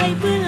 I will.